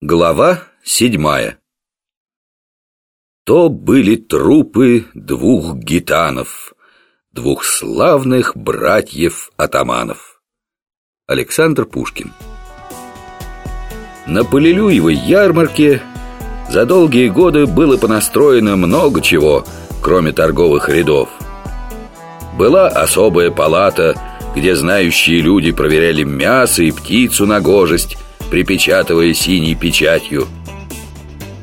Глава седьмая То были трупы двух гитанов, двух славных братьев-атаманов. Александр Пушкин На Полилюевой ярмарке за долгие годы было понастроено много чего, кроме торговых рядов. Была особая палата, где знающие люди проверяли мясо и птицу на гожесть, припечатывая синей печатью.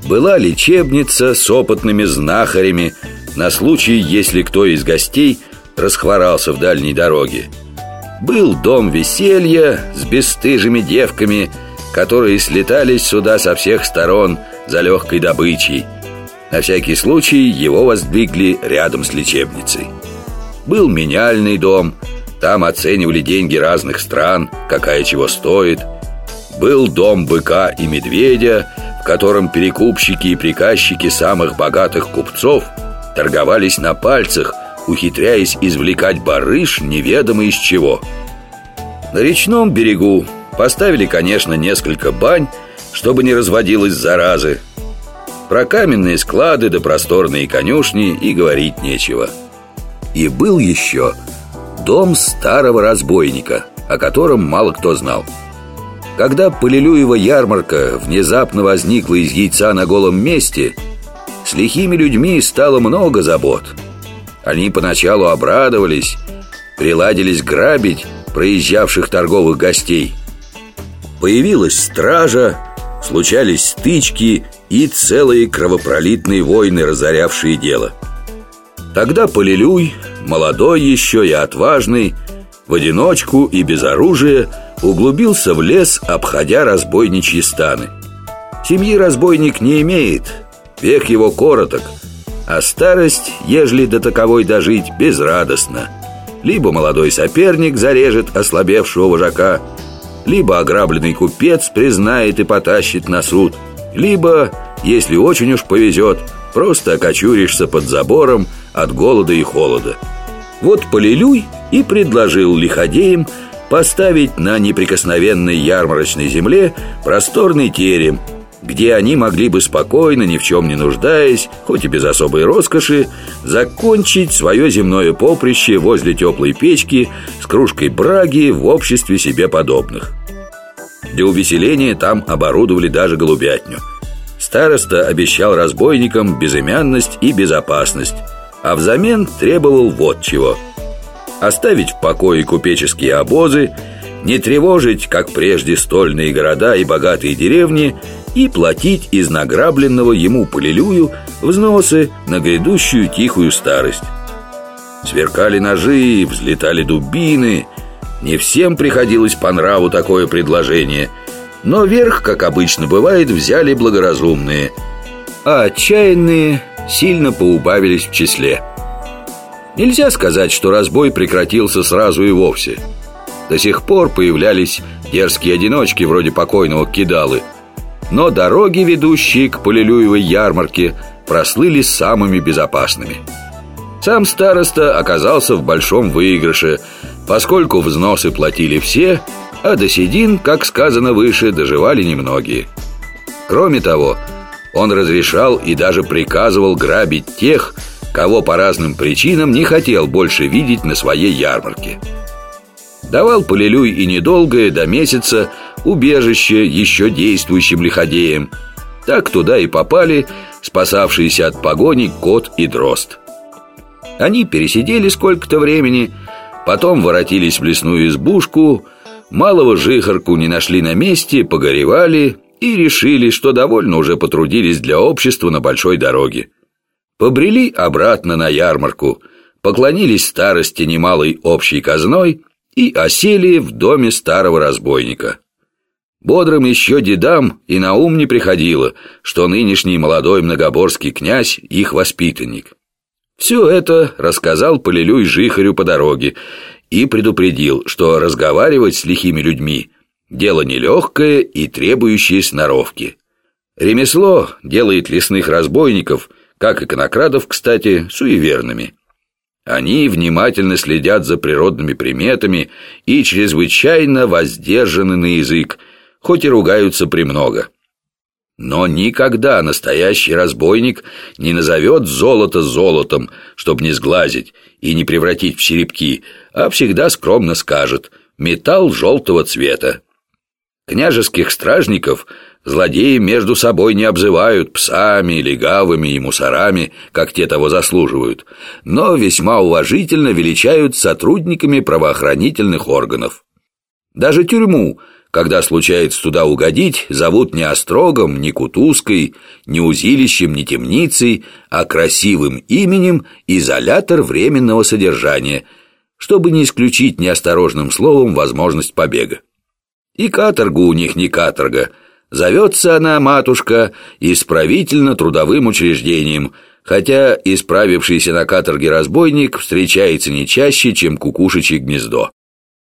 Была лечебница с опытными знахарями на случай, если кто из гостей расхворался в дальней дороге. Был дом веселья с бесстыжими девками, которые слетались сюда со всех сторон за легкой добычей. На всякий случай его воздвигли рядом с лечебницей. Был меняльный дом, там оценивали деньги разных стран, какая чего стоит – был дом быка и медведя, в котором перекупщики и приказчики самых богатых купцов торговались на пальцах, ухитряясь извлекать барыш неведомо из чего. На речном берегу поставили, конечно, несколько бань, чтобы не разводилась заразы. Про каменные склады да просторные конюшни и говорить нечего. И был еще дом старого разбойника, о котором мало кто знал. Когда Полилюева ярмарка внезапно возникла из яйца на голом месте, с лихими людьми стало много забот. Они поначалу обрадовались, приладились грабить проезжавших торговых гостей. Появилась стража, случались стычки и целые кровопролитные войны, разорявшие дело. Тогда Полилюй, молодой еще и отважный, в одиночку и без оружия – углубился в лес, обходя разбойничьи станы. Семьи разбойник не имеет, век его короток, а старость, ежели до таковой дожить, безрадостна. Либо молодой соперник зарежет ослабевшего вожака, либо ограбленный купец признает и потащит на суд, либо, если очень уж повезет, просто окочуришься под забором от голода и холода. Вот Полилюй и предложил лиходеям поставить на неприкосновенной ярмарочной земле просторный терем, где они могли бы спокойно, ни в чем не нуждаясь, хоть и без особой роскоши, закончить свое земное поприще возле теплой печки с кружкой браги в обществе себе подобных. Для увеселения там оборудовали даже голубятню. Староста обещал разбойникам безымянность и безопасность, а взамен требовал вот чего – оставить в покое купеческие обозы, не тревожить, как прежде, стольные города и богатые деревни и платить из награбленного ему полилюю взносы на грядущую тихую старость. Сверкали ножи, взлетали дубины. Не всем приходилось по нраву такое предложение, но верх, как обычно бывает, взяли благоразумные, а отчаянные сильно поубавились в числе – Нельзя сказать, что разбой прекратился сразу и вовсе. До сих пор появлялись дерзкие одиночки вроде покойного Кидалы. Но дороги, ведущие к Полилюевой ярмарке, прослыли самыми безопасными. Сам староста оказался в большом выигрыше, поскольку взносы платили все, а до седин, как сказано выше, доживали немногие. Кроме того, он разрешал и даже приказывал грабить тех, кого по разным причинам не хотел больше видеть на своей ярмарке. Давал Полилюй и недолгое, до месяца, убежище еще действующим лиходеям. Так туда и попали спасавшиеся от погони кот и дрозд. Они пересидели сколько-то времени, потом воротились в лесную избушку, малого жихарку не нашли на месте, погоревали и решили, что довольно уже потрудились для общества на большой дороге. Побрели обратно на ярмарку, поклонились старости немалой общей казной и осели в доме старого разбойника. Бодрым еще дедам и на ум не приходило, что нынешний молодой многоборский князь их воспитанник. Все это рассказал Полилюй Жихарю по дороге и предупредил, что разговаривать с лихими людьми – дело нелегкое и требующее сноровки. Ремесло делает лесных разбойников – как и конокрадов, кстати, суеверными. Они внимательно следят за природными приметами и чрезвычайно воздержаны на язык, хоть и ругаются премного. Но никогда настоящий разбойник не назовет золото золотом, чтобы не сглазить и не превратить в черепки, а всегда скромно скажет «металл желтого цвета». Княжеских стражников злодеи между собой не обзывают псами, легавыми и мусорами, как те того заслуживают, но весьма уважительно величают сотрудниками правоохранительных органов. Даже тюрьму – когда случается туда угодить, зовут не Острогом, не Кутузкой, не Узилищем, не Темницей, а красивым именем «Изолятор временного содержания», чтобы не исключить неосторожным словом возможность побега. И каторгу у них не каторга. Зовется она, матушка, исправительно-трудовым учреждением, хотя исправившийся на каторге разбойник встречается не чаще, чем кукушечье гнездо.